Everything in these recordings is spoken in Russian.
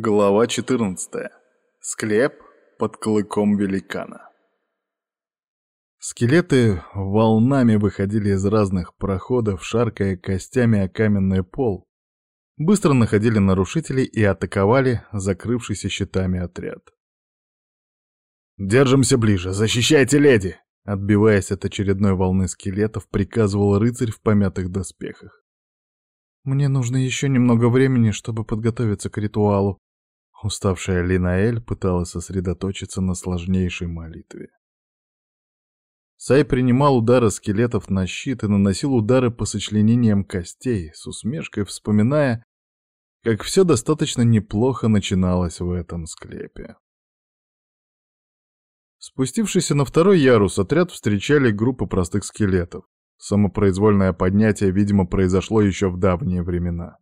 Глава 14. Склеп под клыком великана. Скелеты волнами выходили из разных проходов, шаркая костями о каменный пол. Быстро находили нарушителей и атаковали закрывшийся щитами отряд. «Держимся ближе! Защищайте леди!» Отбиваясь от очередной волны скелетов, приказывал рыцарь в помятых доспехах. «Мне нужно еще немного времени, чтобы подготовиться к ритуалу», Уставшая Линаэль пыталась сосредоточиться на сложнейшей молитве. Сай принимал удары скелетов на щит и наносил удары по сочленениям костей, с усмешкой вспоминая, как все достаточно неплохо начиналось в этом склепе. Спустившись на второй ярус, отряд встречали группы простых скелетов. Самопроизвольное поднятие, видимо, произошло еще в давние времена.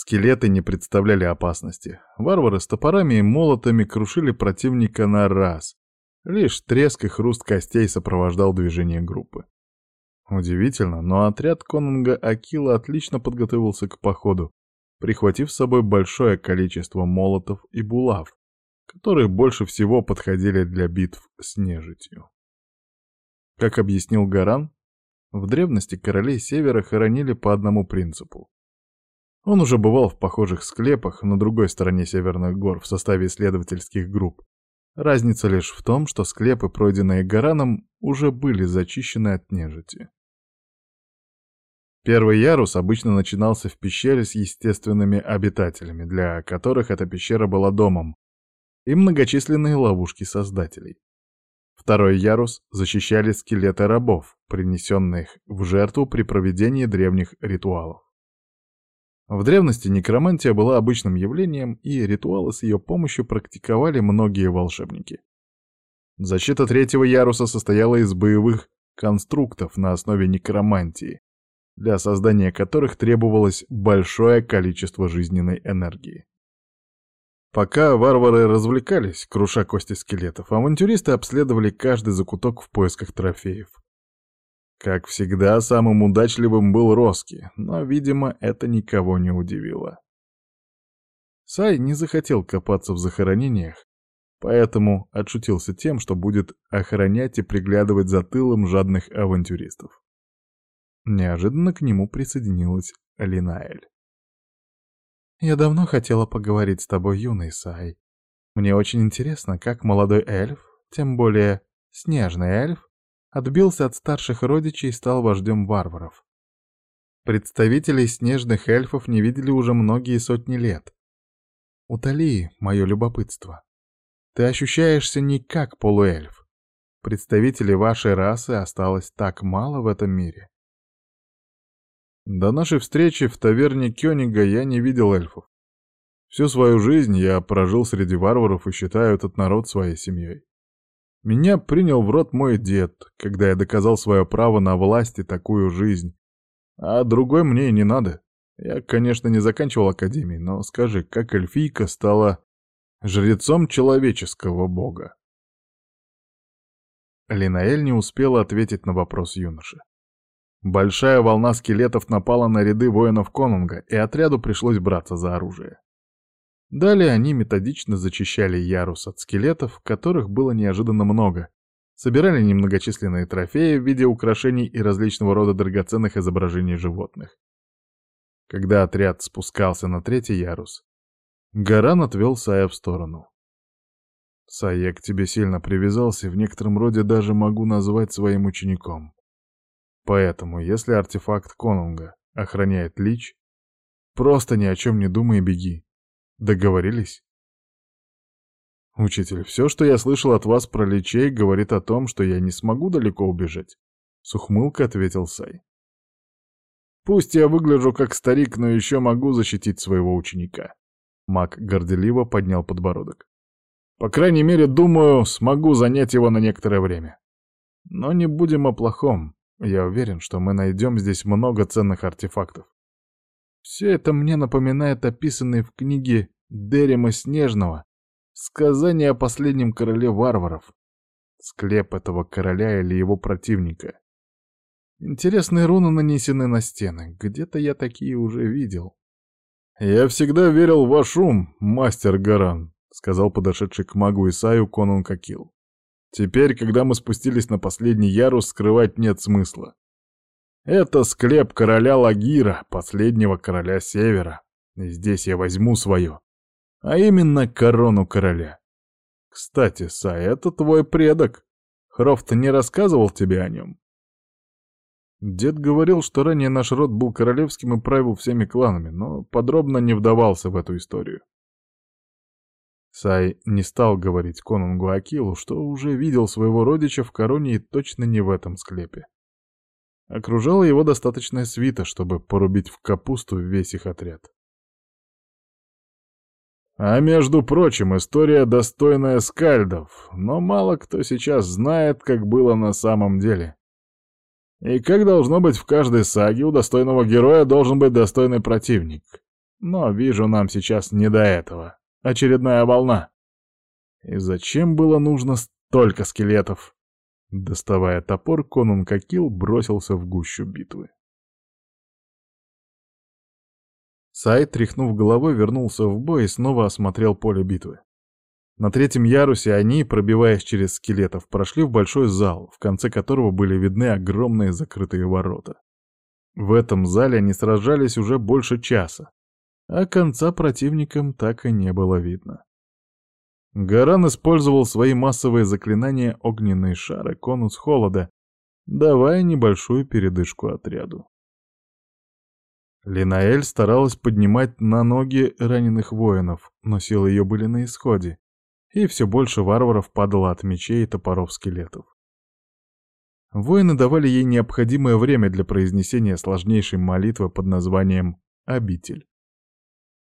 Скелеты не представляли опасности. Варвары с топорами и молотами крушили противника на раз. Лишь треск и хруст костей сопровождал движение группы. Удивительно, но отряд конунга Акила отлично подготовился к походу, прихватив с собой большое количество молотов и булав, которые больше всего подходили для битв с нежитью. Как объяснил Гаран, в древности королей Севера хоронили по одному принципу. Он уже бывал в похожих склепах на другой стороне Северных гор в составе исследовательских групп. Разница лишь в том, что склепы, пройденные Гараном, уже были зачищены от нежити. Первый ярус обычно начинался в пещере с естественными обитателями, для которых эта пещера была домом, и многочисленные ловушки создателей. Второй ярус защищали скелеты рабов, принесенных в жертву при проведении древних ритуалов. В древности некромантия была обычным явлением, и ритуалы с ее помощью практиковали многие волшебники. Защита третьего яруса состояла из боевых конструктов на основе некромантии, для создания которых требовалось большое количество жизненной энергии. Пока варвары развлекались, круша кости скелетов, авантюристы обследовали каждый закуток в поисках трофеев. Как всегда, самым удачливым был Роски, но, видимо, это никого не удивило. Сай не захотел копаться в захоронениях, поэтому отшутился тем, что будет охранять и приглядывать за тылом жадных авантюристов. Неожиданно к нему присоединилась Линаэль. «Я давно хотела поговорить с тобой, юный Сай. Мне очень интересно, как молодой эльф, тем более снежный эльф, отбился от старших родичей и стал вождем варваров. Представителей снежных эльфов не видели уже многие сотни лет. Утоли мое любопытство. Ты ощущаешься не как полуэльф. Представителей вашей расы осталось так мало в этом мире. До нашей встречи в таверне Кёнига я не видел эльфов. Всю свою жизнь я прожил среди варваров и считаю этот народ своей семьей. Меня принял в рот мой дед, когда я доказал свое право на власть и такую жизнь. А другой мне и не надо. Я, конечно, не заканчивал академию, но скажи, как эльфийка стала жрецом человеческого бога? Линаэль не успела ответить на вопрос юноши. Большая волна скелетов напала на ряды воинов Конунга, и отряду пришлось браться за оружие. Далее они методично зачищали ярус от скелетов, которых было неожиданно много, собирали немногочисленные трофеи в виде украшений и различного рода драгоценных изображений животных. Когда отряд спускался на третий ярус, Гаран отвел Сая в сторону. «Сай, я к тебе сильно привязался и в некотором роде даже могу назвать своим учеником. Поэтому, если артефакт Конунга охраняет Лич, просто ни о чем не думай и беги. Договорились? Учитель, все, что я слышал от вас про лечей, говорит о том, что я не смогу далеко убежать. С ответил Сай. Пусть я выгляжу как старик, но еще могу защитить своего ученика. Маг горделиво поднял подбородок. По крайней мере, думаю, смогу занять его на некоторое время. Но не будем о плохом. Я уверен, что мы найдем здесь много ценных артефактов. Все это мне напоминает описанные в книге Дерема Снежного сказание о последнем короле варваров. Склеп этого короля или его противника. Интересные руны нанесены на стены. Где-то я такие уже видел. «Я всегда верил в ваш ум, мастер Гаран», — сказал подошедший к магу Исаю Конун Кокил. «Теперь, когда мы спустились на последний ярус, скрывать нет смысла. Это склеп короля Лагира, последнего короля Севера. Здесь я возьму свое. А именно корону короля. Кстати, Сай, это твой предок. Хрофт не рассказывал тебе о нем?» Дед говорил, что ранее наш род был королевским и правил всеми кланами, но подробно не вдавался в эту историю. Сай не стал говорить конунгу Акилу, что уже видел своего родича в короне и точно не в этом склепе. Окружала его достаточная свита, чтобы порубить в капусту весь их отряд. А между прочим, история достойная скальдов, но мало кто сейчас знает, как было на самом деле. И как должно быть в каждой саге, у достойного героя должен быть достойный противник. Но вижу, нам сейчас не до этого. Очередная волна. И зачем было нужно столько скелетов? Доставая топор, Конун Кокил бросился в гущу битвы. Сай, тряхнув головой, вернулся в бой и снова осмотрел поле битвы. На третьем ярусе они, пробиваясь через скелетов, прошли в большой зал, в конце которого были видны огромные закрытые ворота. В этом зале они сражались уже больше часа, а конца противникам так и не было видно. Гаран использовал свои массовые заклинания огненные шары, конус холода, давая небольшую передышку отряду. Линаэль старалась поднимать на ноги раненых воинов, но силы ее были на исходе, и все больше варваров падало от мечей и топоров скелетов. Воины давали ей необходимое время для произнесения сложнейшей молитвы под названием «Обитель».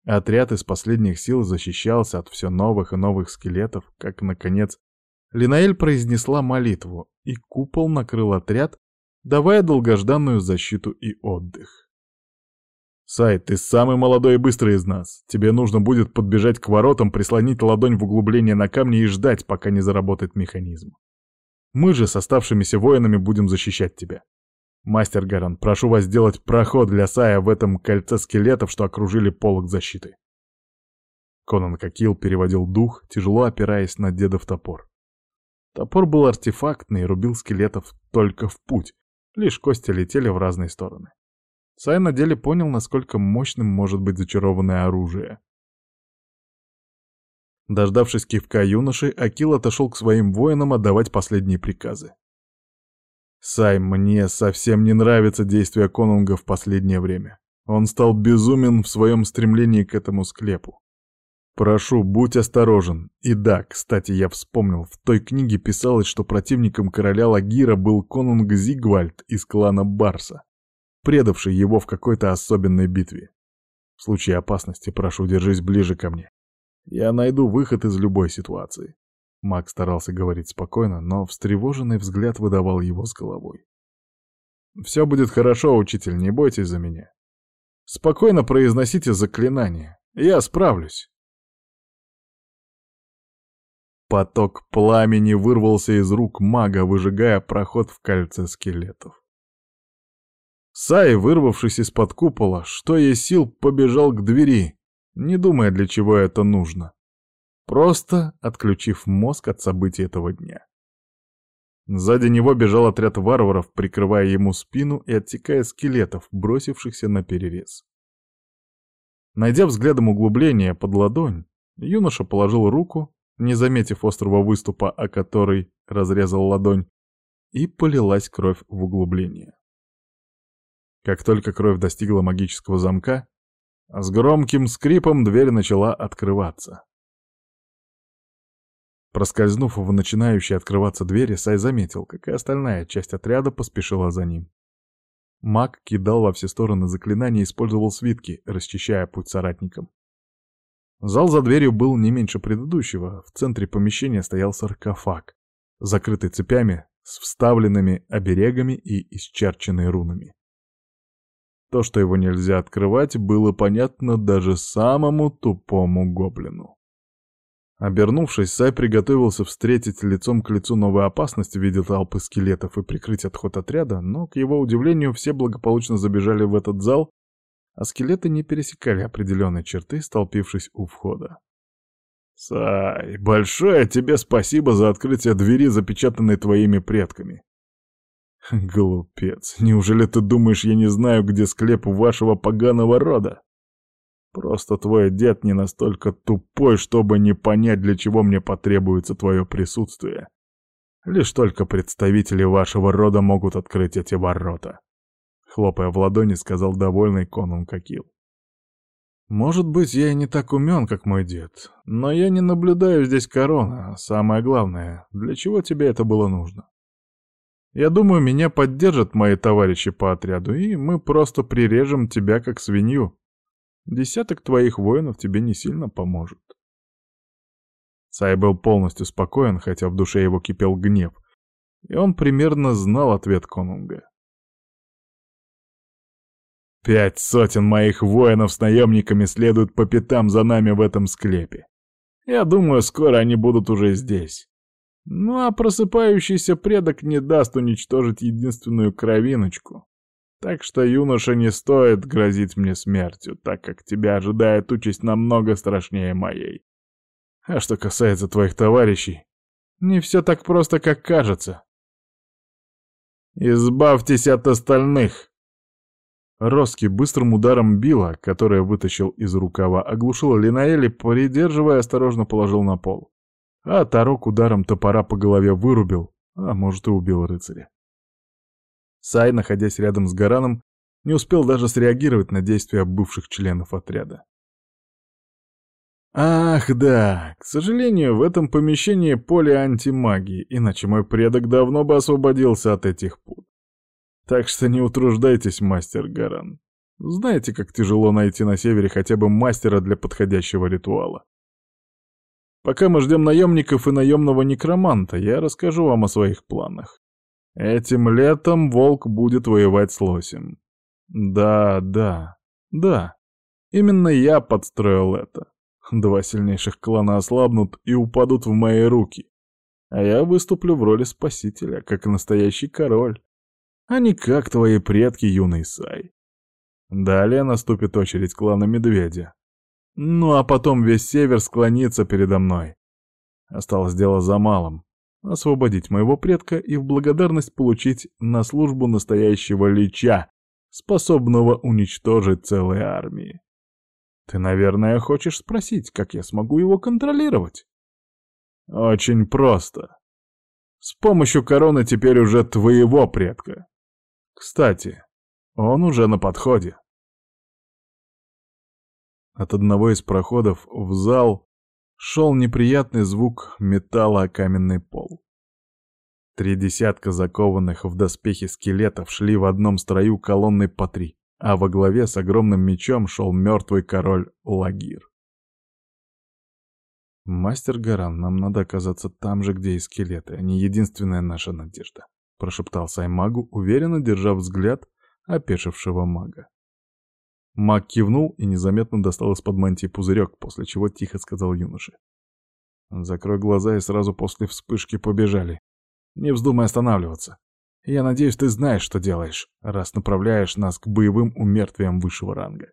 Отряд из последних сил защищался от все новых и новых скелетов, как, наконец, Линаэль произнесла молитву, и купол накрыл отряд, давая долгожданную защиту и отдых. «Сай, ты самый молодой и быстрый из нас. Тебе нужно будет подбежать к воротам, прислонить ладонь в углубление на камне и ждать, пока не заработает механизм. Мы же с оставшимися воинами будем защищать тебя. Мастер Гаран, прошу вас сделать проход для Сая в этом кольце скелетов, что окружили полог защиты». Конан Кокил переводил дух, тяжело опираясь на дедов топор. Топор был артефактный и рубил скелетов только в путь, лишь кости летели в разные стороны. Сай на деле понял, насколько мощным может быть зачарованное оружие. Дождавшись кивка юноши, Акил отошел к своим воинам отдавать последние приказы. «Сай, мне совсем не нравится действие конунга в последнее время. Он стал безумен в своем стремлении к этому склепу. Прошу, будь осторожен. И да, кстати, я вспомнил, в той книге писалось, что противником короля Лагира был конунг Зигвальд из клана Барса предавший его в какой-то особенной битве. В случае опасности прошу, держись ближе ко мне. Я найду выход из любой ситуации. Маг старался говорить спокойно, но встревоженный взгляд выдавал его с головой. «Все будет хорошо, учитель, не бойтесь за меня. Спокойно произносите заклинание. Я справлюсь». Поток пламени вырвался из рук мага, выжигая проход в кольце скелетов. Сай, вырвавшись из-под купола, что есть сил, побежал к двери, не думая, для чего это нужно. Просто отключив мозг от событий этого дня. Сзади него бежал отряд варваров, прикрывая ему спину и отсекая скелетов, бросившихся на перерез. Найдя взглядом углубление под ладонь, юноша положил руку, не заметив острого выступа, о который разрезал ладонь, и полилась кровь в углубление. Как только кровь достигла магического замка, с громким скрипом дверь начала открываться. Проскользнув в начинающей открываться двери, Сай заметил, как и остальная часть отряда поспешила за ним. Маг кидал во все стороны заклинания и использовал свитки, расчищая путь соратникам. Зал за дверью был не меньше предыдущего, в центре помещения стоял саркофаг, закрытый цепями с вставленными оберегами и исчерченной рунами. То, что его нельзя открывать, было понятно даже самому тупому гоблину. Обернувшись, Сай приготовился встретить лицом к лицу новую опасность в виде толпы скелетов и прикрыть отход отряда, но, к его удивлению, все благополучно забежали в этот зал, а скелеты не пересекали определенной черты, столпившись у входа. «Сай, большое тебе спасибо за открытие двери, запечатанной твоими предками». «Глупец, неужели ты думаешь, я не знаю, где склеп вашего поганого рода?» Просто твой дед не настолько тупой, чтобы не понять, для чего мне потребуется твое присутствие. Лишь только представители вашего рода могут открыть эти ворота. Хлопая в ладони, сказал довольный Конун Кокил. Может быть, я и не так умен, как мой дед, но я не наблюдаю здесь корона, самое главное, для чего тебе это было нужно? Я думаю, меня поддержат мои товарищи по отряду, и мы просто прирежем тебя как свинью. Десяток твоих воинов тебе не сильно поможет. Сай был полностью спокоен, хотя в душе его кипел гнев, и он примерно знал ответ Конунга. «Пять сотен моих воинов с наемниками следуют по пятам за нами в этом склепе. Я думаю, скоро они будут уже здесь. Ну а просыпающийся предок не даст уничтожить единственную кровиночку, так что, юноша, не стоит грозить мне смертью, так как тебя ожидает участь намного страшнее моей. А что касается твоих товарищей, не все так просто, как кажется. Избавьтесь от остальных!» Роски быстрым ударом била, которое вытащил из рукава, оглушил Линаэли, придерживая, осторожно положил на пол. А Тарок ударом топора по голове вырубил, а может и убил рыцаря. Сай, находясь рядом с Гараном, не успел даже среагировать на действия бывших членов отряда. Ах, да, к сожалению, в этом помещении поле антимагии, иначе мой предок давно бы освободился от этих пут. Так что не утруждайтесь, мастер Гаран. Знаете, как тяжело найти на севере хотя бы мастера для подходящего ритуала. Пока мы ждем наемников и наемного некроманта, я расскажу вам о своих планах. Этим летом волк будет воевать с лосем. Да, да, да. Именно я подстроил это. Два сильнейших клана ослабнут и упадут в мои руки. А я выступлю в роли спасителя, как настоящий король. А не как твои предки, юный Сай. Далее наступит очередь клана Медведя. Ну а потом весь север склонится передо мной. Осталось дело за малым освободить моего предка и в благодарность получить на службу настоящего лича, способного уничтожить целые армии. Ты, наверное, хочешь спросить, как я смогу его контролировать? Очень просто. С помощью короны теперь уже твоего предка. Кстати, он уже на подходе. От одного из проходов в зал шел неприятный звук металла о каменный пол. Три десятка закованных в доспехи скелетов шли в одном строю колонной по три, а во главе с огромным мечом шел мертвый король Лагир. «Мастер Гаран, нам надо оказаться там же, где и скелеты, они единственная наша надежда», — прошептал Саймагу, уверенно держа взгляд опешившего мага. Маг кивнул и незаметно достал из-под мантии пузырек, после чего тихо сказал юноше. «Закрой глаза и сразу после вспышки побежали. Не вздумай останавливаться. Я надеюсь, ты знаешь, что делаешь, раз направляешь нас к боевым умертвиям высшего ранга».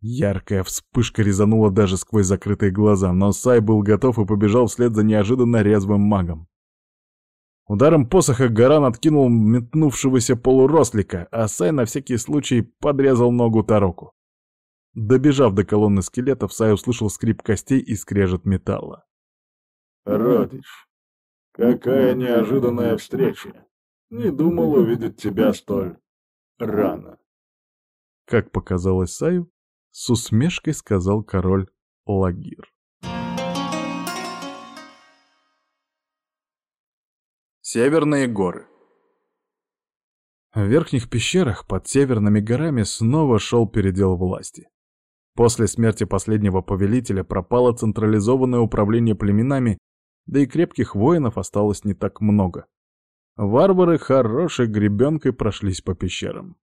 Яркая вспышка резанула даже сквозь закрытые глаза, но Сай был готов и побежал вслед за неожиданно резвым магом. Ударом посоха Гаран откинул метнувшегося полурослика, а Сай на всякий случай подрезал ногу Тароку. Добежав до колонны скелетов, Сай услышал скрип костей и скрежет металла. «Родич, какая неожиданная встреча! Не думал увидеть тебя столь рано!» Как показалось Саю, с усмешкой сказал король Лагир. Северные горы. В верхних пещерах под северными горами снова шел передел власти. После смерти последнего повелителя пропало централизованное управление племенами, да и крепких воинов осталось не так много. Варвары хорошей гребенкой прошлись по пещерам.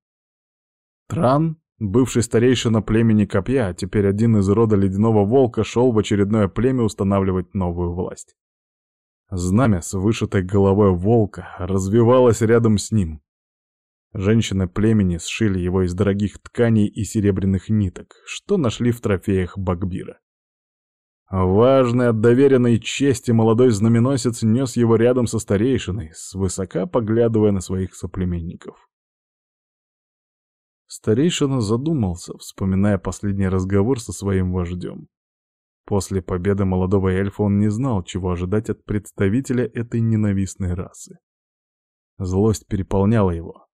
Тран, бывший старейшина племени Копья, а теперь один из рода Ледяного Волка, шел в очередное племя устанавливать новую власть. Знамя с вышитой головой волка развивалось рядом с ним. Женщины племени сшили его из дорогих тканей и серебряных ниток, что нашли в трофеях Багбира. Важный от доверенной чести молодой знаменосец нес его рядом со старейшиной, свысока поглядывая на своих соплеменников. Старейшина задумался, вспоминая последний разговор со своим вождем. После победы молодого эльфа он не знал, чего ожидать от представителя этой ненавистной расы. Злость переполняла его.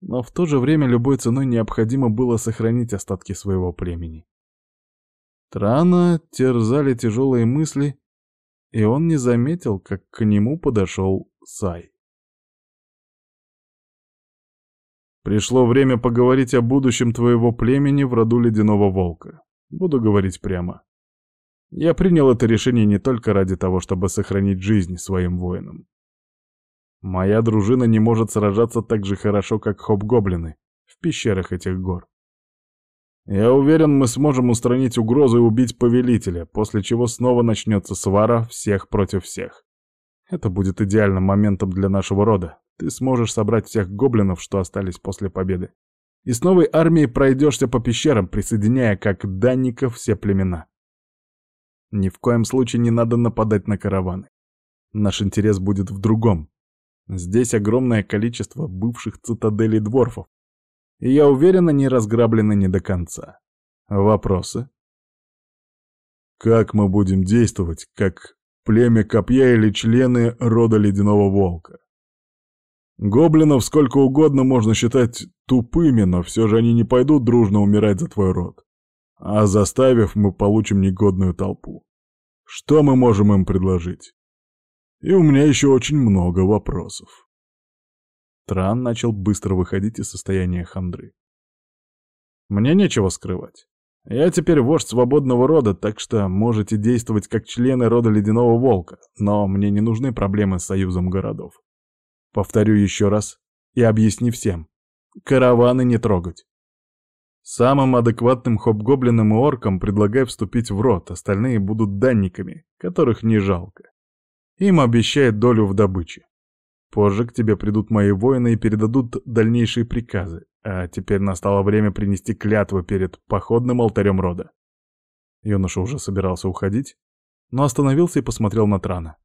Но в то же время любой ценой необходимо было сохранить остатки своего племени. Трана терзали тяжелые мысли, и он не заметил, как к нему подошел Сай. Пришло время поговорить о будущем твоего племени в роду Ледяного Волка. Буду говорить прямо. Я принял это решение не только ради того, чтобы сохранить жизнь своим воинам. Моя дружина не может сражаться так же хорошо, как хоб-гоблины в пещерах этих гор. Я уверен, мы сможем устранить угрозу и убить повелителя, после чего снова начнется свара всех против всех. Это будет идеальным моментом для нашего рода. Ты сможешь собрать всех гоблинов, что остались после победы. И с новой армией пройдешься по пещерам, присоединяя как данников все племена. Ни в коем случае не надо нападать на караваны. Наш интерес будет в другом. Здесь огромное количество бывших цитаделей дворфов, и я уверен, они разграблены не до конца. Вопросы? Как мы будем действовать, как племя копья или члены рода ледяного волка? Гоблинов сколько угодно можно считать тупыми, но все же они не пойдут дружно умирать за твой род. А заставив, мы получим негодную толпу. Что мы можем им предложить? И у меня еще очень много вопросов. Тран начал быстро выходить из состояния хандры. «Мне нечего скрывать. Я теперь вождь свободного рода, так что можете действовать как члены рода Ледяного Волка, но мне не нужны проблемы с союзом городов. Повторю еще раз и объясни всем. Караваны не трогать. Самым адекватным хоб-гоблинам и оркам предлагаю вступить в род, остальные будут данниками, которых не жалко. Им обещают долю в добыче. Позже к тебе придут мои воины и передадут дальнейшие приказы, а теперь настало время принести клятву перед походным алтарем рода. Юноша уже собирался уходить, но остановился и посмотрел на Трана.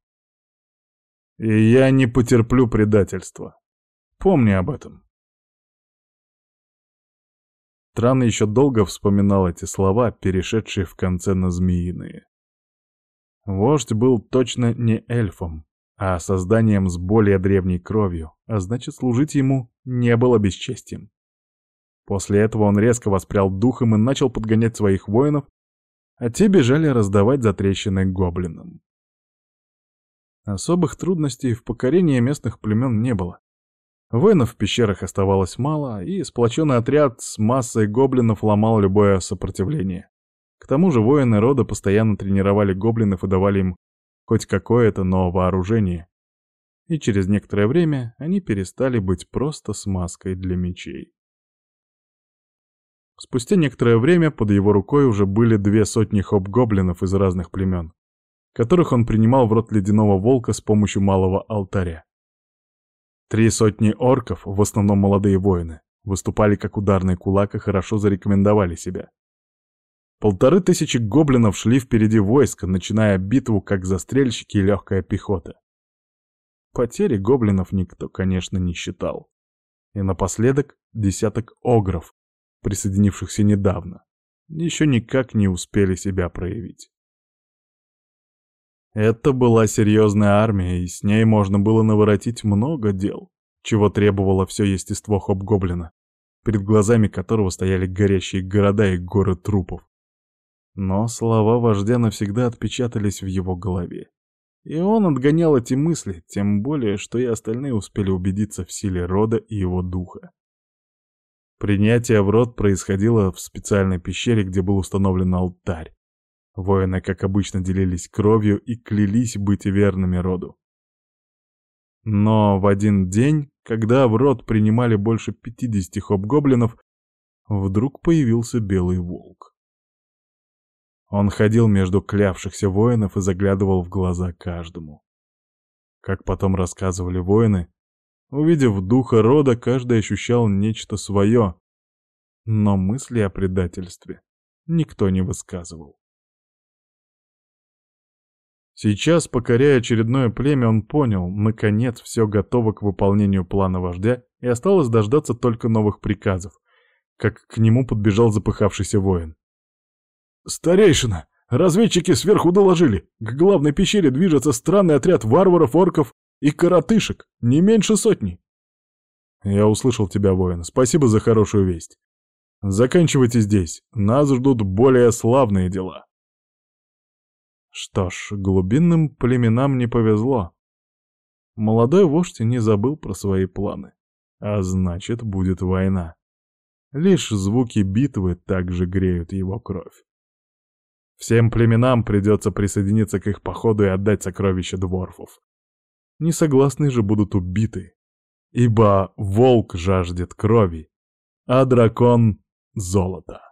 «И я не потерплю предательства. Помни об этом». Тран еще долго вспоминал эти слова, перешедшие в конце на змеиные. Вождь был точно не эльфом, а созданием с более древней кровью, а значит, служить ему не было бесчестием. После этого он резко воспрял духом и начал подгонять своих воинов, а те бежали раздавать затрещины гоблинам. Особых трудностей в покорении местных племен не было. Воинов в пещерах оставалось мало, и сплоченный отряд с массой гоблинов ломал любое сопротивление. К тому же воины рода постоянно тренировали гоблинов и давали им хоть какое-то, но вооружение. И через некоторое время они перестали быть просто смазкой для мечей. Спустя некоторое время под его рукой уже были две сотни хоп-гоблинов из разных племен, которых он принимал в рот ледяного волка с помощью малого алтаря. Три сотни орков, в основном молодые воины, выступали как ударный кулак и хорошо зарекомендовали себя. Полторы тысячи гоблинов шли впереди войска, начиная битву как застрельщики и легкая пехота. Потери гоблинов никто, конечно, не считал. И напоследок десяток огров, присоединившихся недавно, еще никак не успели себя проявить. Это была серьезная армия, и с ней можно было наворотить много дел, чего требовало все естество хоп-гоблина, перед глазами которого стояли горящие города и горы трупов. Но слова вождя навсегда отпечатались в его голове. И он отгонял эти мысли, тем более, что и остальные успели убедиться в силе рода и его духа. Принятие в род происходило в специальной пещере, где был установлен алтарь. Воины, как обычно, делились кровью и клялись быть верными роду. Но в один день, когда в род принимали больше 50 хоп-гоблинов, вдруг появился белый волк. Он ходил между клявшихся воинов и заглядывал в глаза каждому. Как потом рассказывали воины, Увидев духа рода, каждый ощущал нечто свое, но мысли о предательстве никто не высказывал. Сейчас, покоряя очередное племя, он понял, наконец, все готово к выполнению плана вождя, и осталось дождаться только новых приказов, как к нему подбежал запыхавшийся воин. «Старейшина! Разведчики сверху доложили! К главной пещере движется странный отряд варваров, орков и коротышек, не меньше сотни!» «Я услышал тебя, воин. Спасибо за хорошую весть. Заканчивайте здесь. Нас ждут более славные дела». Что ж, глубинным племенам не повезло. Молодой вождь не забыл про свои планы. А значит, будет война. Лишь звуки битвы также греют его кровь. Всем племенам придется присоединиться к их походу и отдать сокровища дворфов. Несогласные же будут убиты, ибо волк жаждет крови, а дракон — золота.